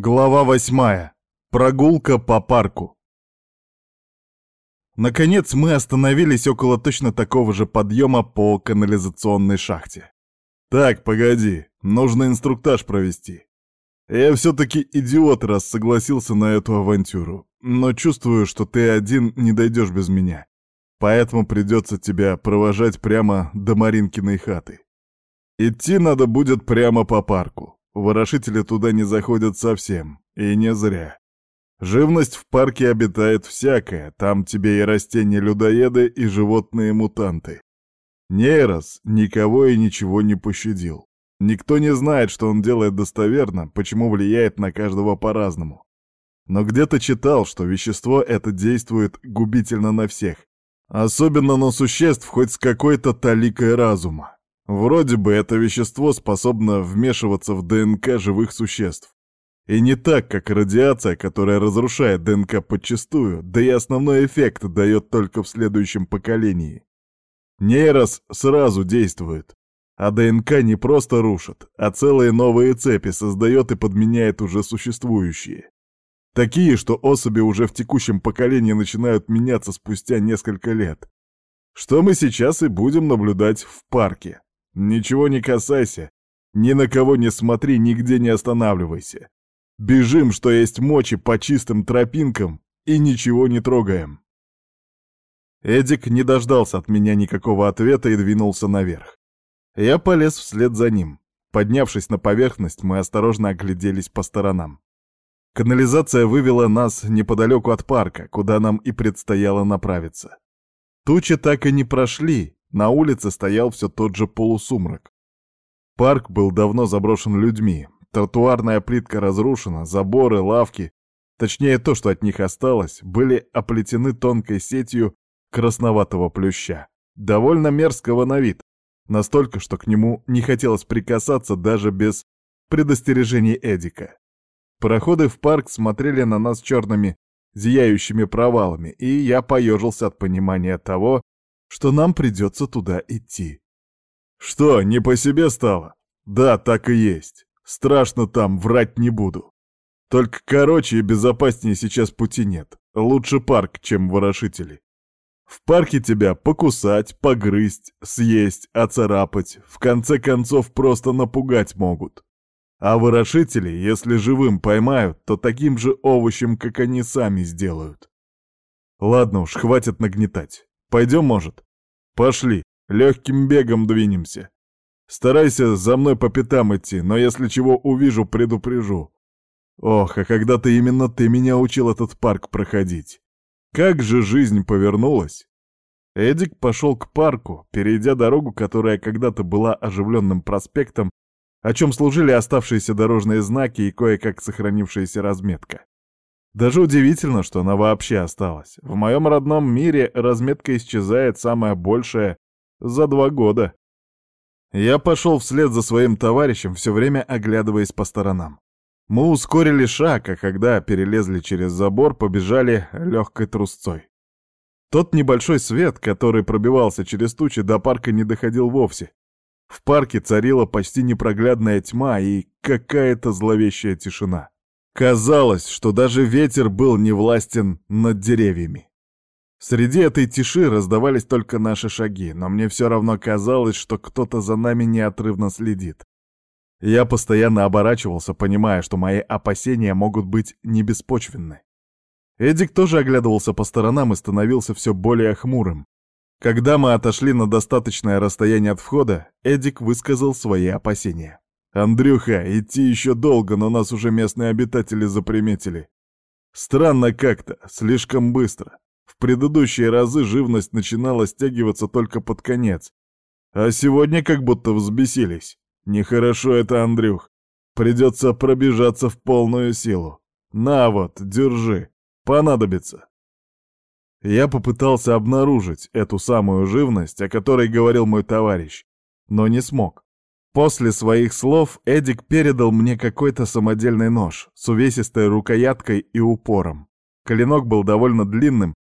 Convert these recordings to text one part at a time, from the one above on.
Глава восьмая. Прогулка по парку. Наконец мы остановились около точно такого же подъема по канализационной шахте. Так, погоди, нужно инструктаж провести. Я все-таки идиот, раз согласился на эту авантюру, но чувствую, что ты один не дойдешь без меня. Поэтому придется тебя провожать прямо до Маринкиной хаты. Идти надо будет прямо по парку. Ворошители туда не заходят совсем, и не зря. Живность в парке обитает всякая, там тебе и растения-людоеды, и животные-мутанты. Нейрос никого и ничего не пощадил. Никто не знает, что он делает достоверно, почему влияет на каждого по-разному. Но где-то читал, что вещество это действует губительно на всех, особенно на существ хоть с какой-то таликой разума. Вроде бы это вещество способно вмешиваться в ДНК живых существ. И не так, как радиация, которая разрушает ДНК подчистую, да и основной эффект дает только в следующем поколении. Нейрос сразу действует, а ДНК не просто рушит, а целые новые цепи создает и подменяет уже существующие. Такие, что особи уже в текущем поколении начинают меняться спустя несколько лет. Что мы сейчас и будем наблюдать в парке. Ничего не касайся, ни на кого не смотри, нигде не останавливайся. Бежим, что есть мочи, по чистым тропинкам и ничего не трогаем. Эдик не дождался от меня никакого ответа и двинулся наверх. Я полез вслед за ним. Поднявшись на поверхность, мы осторожно огляделись по сторонам. Канализация вывела нас неподалеку от парка, куда нам и предстояло направиться. Тучи так и не прошли, на улице стоял все тот же полусумрак. Парк был давно заброшен людьми, тротуарная плитка разрушена, заборы, лавки, точнее то, что от них осталось, были оплетены тонкой сетью красноватого плюща, довольно мерзкого на вид, настолько, что к нему не хотелось прикасаться даже без предостережений Эдика. Проходы в парк смотрели на нас черными, зияющими провалами, и я поежился от понимания того, что нам придется туда идти. Что, не по себе стало? Да, так и есть. Страшно там, врать не буду. Только короче и безопаснее сейчас пути нет. Лучше парк, чем ворошители. В парке тебя покусать, погрызть, съесть, оцарапать, в конце концов просто напугать могут. А ворошители, если живым поймают, то таким же овощем, как они сами сделают. Ладно уж, хватит нагнетать. Пойдем, может? Пошли, легким бегом двинемся. Старайся за мной по пятам идти, но если чего увижу, предупрежу. Ох, а когда-то именно ты меня учил этот парк проходить. Как же жизнь повернулась. Эдик пошел к парку, перейдя дорогу, которая когда-то была оживленным проспектом, о чем служили оставшиеся дорожные знаки и кое-как сохранившаяся разметка. Даже удивительно, что она вообще осталась. В моем родном мире разметка исчезает самое большее за два года. Я пошел вслед за своим товарищем, все время оглядываясь по сторонам. Мы ускорили шаг, а когда перелезли через забор, побежали легкой трусцой. Тот небольшой свет, который пробивался через тучи, до парка не доходил вовсе. В парке царила почти непроглядная тьма и какая-то зловещая тишина. Казалось, что даже ветер был невластен над деревьями. Среди этой тиши раздавались только наши шаги, но мне все равно казалось, что кто-то за нами неотрывно следит. Я постоянно оборачивался, понимая, что мои опасения могут быть небеспочвенны. Эдик тоже оглядывался по сторонам и становился все более хмурым. Когда мы отошли на достаточное расстояние от входа, Эдик высказал свои опасения. «Андрюха, идти еще долго, но нас уже местные обитатели заприметили. Странно как-то, слишком быстро. В предыдущие разы живность начинала стягиваться только под конец. А сегодня как будто взбесились. Нехорошо это, Андрюх. Придется пробежаться в полную силу. На вот, держи. Понадобится». Я попытался обнаружить эту самую живность, о которой говорил мой товарищ, но не смог. После своих слов Эдик передал мне какой-то самодельный нож с увесистой рукояткой и упором. Клинок был довольно длинным,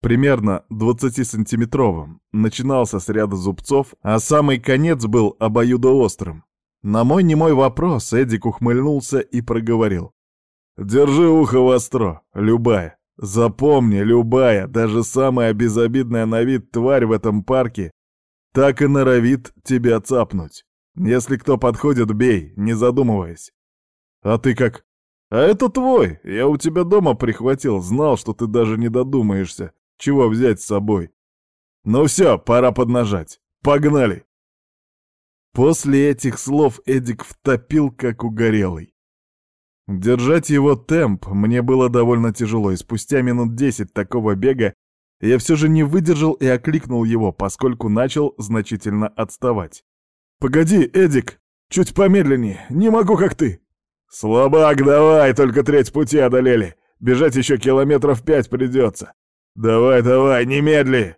примерно 20-сантиметровым, начинался с ряда зубцов, а самый конец был обоюдоострым. На мой немой вопрос Эдик ухмыльнулся и проговорил. Держи ухо востро, любая. Запомни, любая, даже самая безобидная на вид тварь в этом парке так и норовит тебя цапнуть. Если кто подходит, бей, не задумываясь. А ты как? А это твой, я у тебя дома прихватил, знал, что ты даже не додумаешься, чего взять с собой. Ну все, пора поднажать. Погнали! После этих слов Эдик втопил, как угорелый. Держать его темп мне было довольно тяжело, и спустя минут десять такого бега я все же не выдержал и окликнул его, поскольку начал значительно отставать. «Погоди, Эдик, чуть помедленнее, не могу, как ты!» «Слабак, давай, только треть пути одолели. Бежать еще километров пять придется. Давай, давай, немедли!»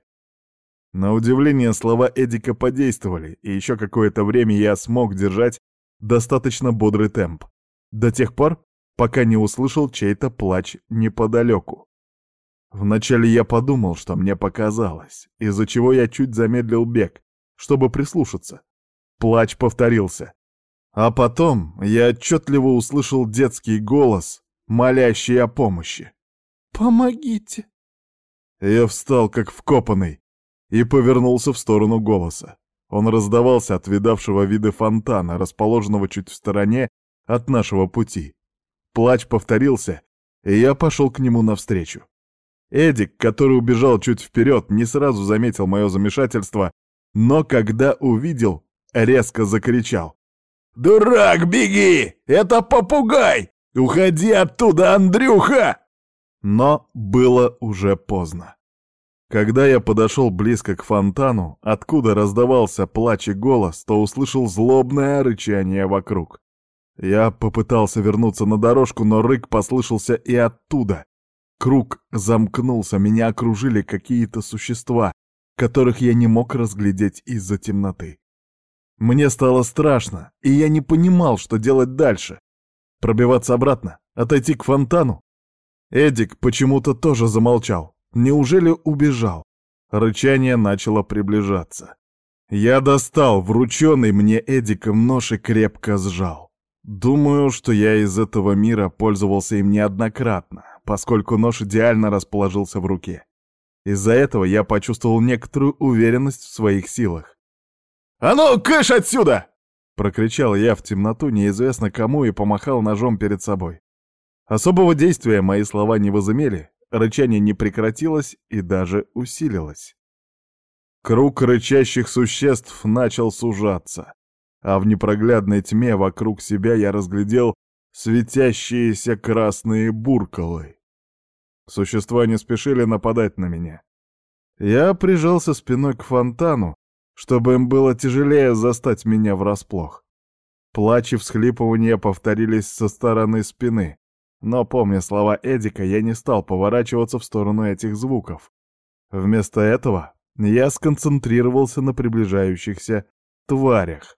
На удивление слова Эдика подействовали, и еще какое-то время я смог держать достаточно бодрый темп. До тех пор, пока не услышал чей-то плач неподалеку. Вначале я подумал, что мне показалось, из-за чего я чуть замедлил бег, чтобы прислушаться. Плач повторился. А потом я отчетливо услышал детский голос, молящий о помощи. «Помогите!» Я встал как вкопанный и повернулся в сторону голоса. Он раздавался от видавшего виды фонтана, расположенного чуть в стороне от нашего пути. Плач повторился, и я пошел к нему навстречу. Эдик, который убежал чуть вперед, не сразу заметил мое замешательство, но когда увидел, резко закричал. «Дурак, беги! Это попугай! Уходи оттуда, Андрюха!» Но было уже поздно. Когда я подошел близко к фонтану, откуда раздавался плач и голос, то услышал злобное рычание вокруг. Я попытался вернуться на дорожку, но рык послышался и оттуда. Круг замкнулся, меня окружили какие-то существа, которых я не мог разглядеть из-за темноты. Мне стало страшно, и я не понимал, что делать дальше. Пробиваться обратно? Отойти к фонтану? Эдик почему-то тоже замолчал. Неужели убежал? Рычание начало приближаться. Я достал врученный мне Эдиком нож и крепко сжал. Думаю, что я из этого мира пользовался им неоднократно, поскольку нож идеально расположился в руке. Из-за этого я почувствовал некоторую уверенность в своих силах. «А ну, кыш отсюда!» — прокричал я в темноту неизвестно кому и помахал ножом перед собой. Особого действия мои слова не возымели, рычание не прекратилось и даже усилилось. Круг рычащих существ начал сужаться, а в непроглядной тьме вокруг себя я разглядел светящиеся красные буркалы. Существа не спешили нападать на меня. Я прижался спиной к фонтану, чтобы им было тяжелее застать меня врасплох. Плач и всхлипывания повторились со стороны спины, но, помня слова Эдика, я не стал поворачиваться в сторону этих звуков. Вместо этого я сконцентрировался на приближающихся тварях.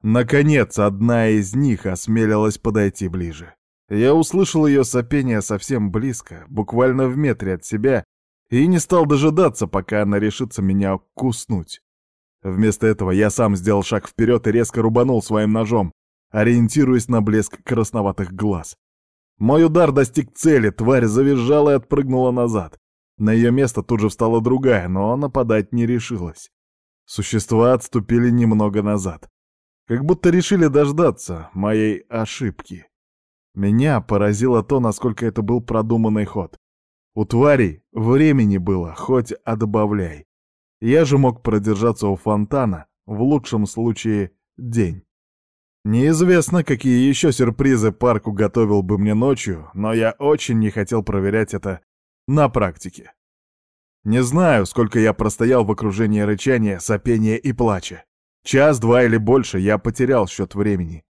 Наконец, одна из них осмелилась подойти ближе. Я услышал ее сопение совсем близко, буквально в метре от себя, и не стал дожидаться, пока она решится меня куснуть. Вместо этого я сам сделал шаг вперед и резко рубанул своим ножом, ориентируясь на блеск красноватых глаз. Мой удар достиг цели, тварь завизжала и отпрыгнула назад. На ее место тут же встала другая, но нападать не решилась. Существа отступили немного назад. Как будто решили дождаться моей ошибки. Меня поразило то, насколько это был продуманный ход. У тварей времени было, хоть отбавляй. Я же мог продержаться у фонтана, в лучшем случае, день. Неизвестно, какие еще сюрпризы парк уготовил бы мне ночью, но я очень не хотел проверять это на практике. Не знаю, сколько я простоял в окружении рычания, сопения и плача. Час, два или больше я потерял счет времени.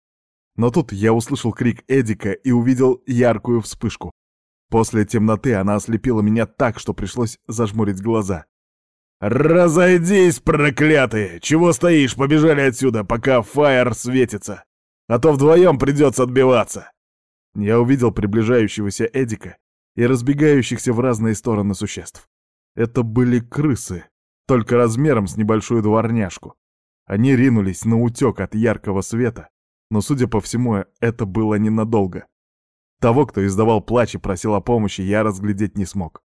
Но тут я услышал крик Эдика и увидел яркую вспышку. После темноты она ослепила меня так, что пришлось зажмурить глаза. «Разойдись, проклятые! Чего стоишь? Побежали отсюда, пока фаер светится! А то вдвоем придется отбиваться!» Я увидел приближающегося Эдика и разбегающихся в разные стороны существ. Это были крысы, только размером с небольшую дворняжку. Они ринулись на утек от яркого света, но, судя по всему, это было ненадолго. Того, кто издавал плач и просил о помощи, я разглядеть не смог.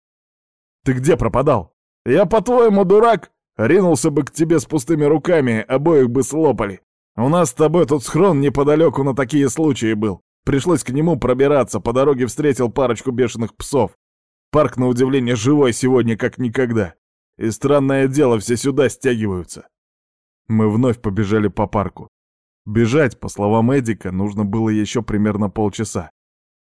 «Ты где пропадал?» «Я, по-твоему, дурак? Ринулся бы к тебе с пустыми руками, обоих бы слопали. У нас с тобой тут схрон неподалеку на такие случаи был. Пришлось к нему пробираться, по дороге встретил парочку бешеных псов. Парк, на удивление, живой сегодня как никогда. И странное дело, все сюда стягиваются. Мы вновь побежали по парку. Бежать, по словам Эдика, нужно было еще примерно полчаса.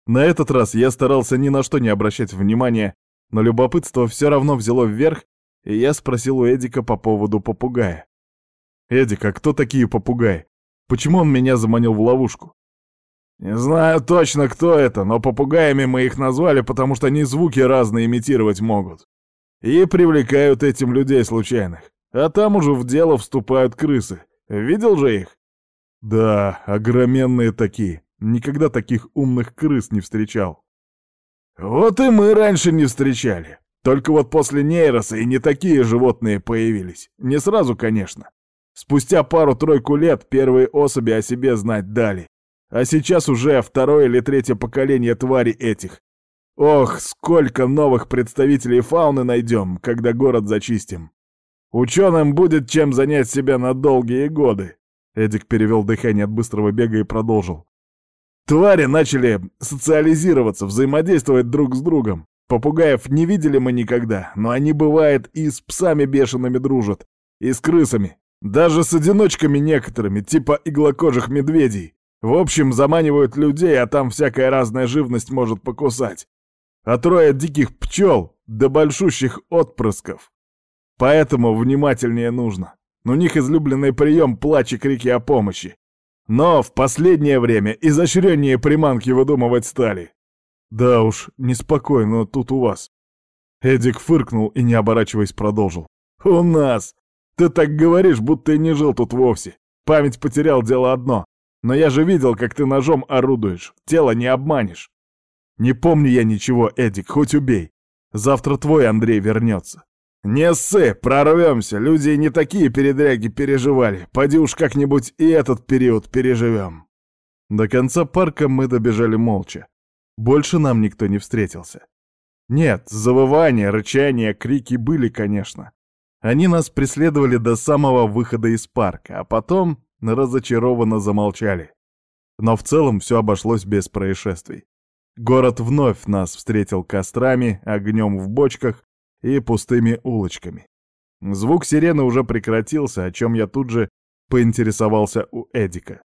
На этот раз я старался ни на что не обращать внимания, но любопытство все равно взяло вверх, и я спросил у Эдика по поводу попугая. «Эдик, а кто такие попугаи? Почему он меня заманил в ловушку?» «Не знаю точно, кто это, но попугаями мы их назвали, потому что они звуки разные имитировать могут. И привлекают этим людей случайных. А там уже в дело вступают крысы. Видел же их? Да, огроменные такие. Никогда таких умных крыс не встречал. Вот и мы раньше не встречали. Только вот после нейроса и не такие животные появились. Не сразу, конечно. Спустя пару-тройку лет первые особи о себе знать дали. А сейчас уже второе или третье поколение тварей этих. Ох, сколько новых представителей фауны найдем, когда город зачистим. Ученым будет чем занять себя на долгие годы. Эдик перевел дыхание от быстрого бега и продолжил. Твари начали социализироваться, взаимодействовать друг с другом. Попугаев не видели мы никогда, но они, бывает, и с псами бешеными дружат, и с крысами, даже с одиночками некоторыми, типа иглокожих медведей. В общем, заманивают людей, а там всякая разная живность может покусать. А трое диких пчел да большущих отпрысков. Поэтому внимательнее нужно. У них излюбленный прием плач и крики о помощи. Но в последнее время изощреннее приманки выдумывать стали. Да уж, неспокойно тут у вас. Эдик фыркнул и, не оборачиваясь, продолжил. У нас! Ты так говоришь, будто и не жил тут вовсе. Память потерял дело одно. Но я же видел, как ты ножом орудуешь. Тело не обманешь. Не помню я ничего, Эдик, хоть убей. Завтра твой Андрей вернется. «Не ссы, прорвемся, люди не такие передряги переживали. Пойди уж как-нибудь и этот период переживем». До конца парка мы добежали молча. Больше нам никто не встретился. Нет, завывания, рычания, крики были, конечно. Они нас преследовали до самого выхода из парка, а потом разочарованно замолчали. Но в целом все обошлось без происшествий. Город вновь нас встретил кострами, огнем в бочках и пустыми улочками. Звук сирены уже прекратился, о чем я тут же поинтересовался у Эдика.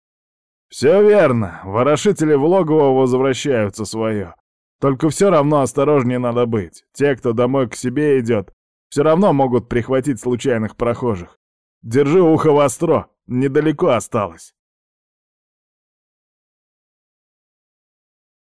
«Все верно, ворошители в логово возвращаются свое. Только все равно осторожнее надо быть. Те, кто домой к себе идет, все равно могут прихватить случайных прохожих. Держи ухо востро, недалеко осталось».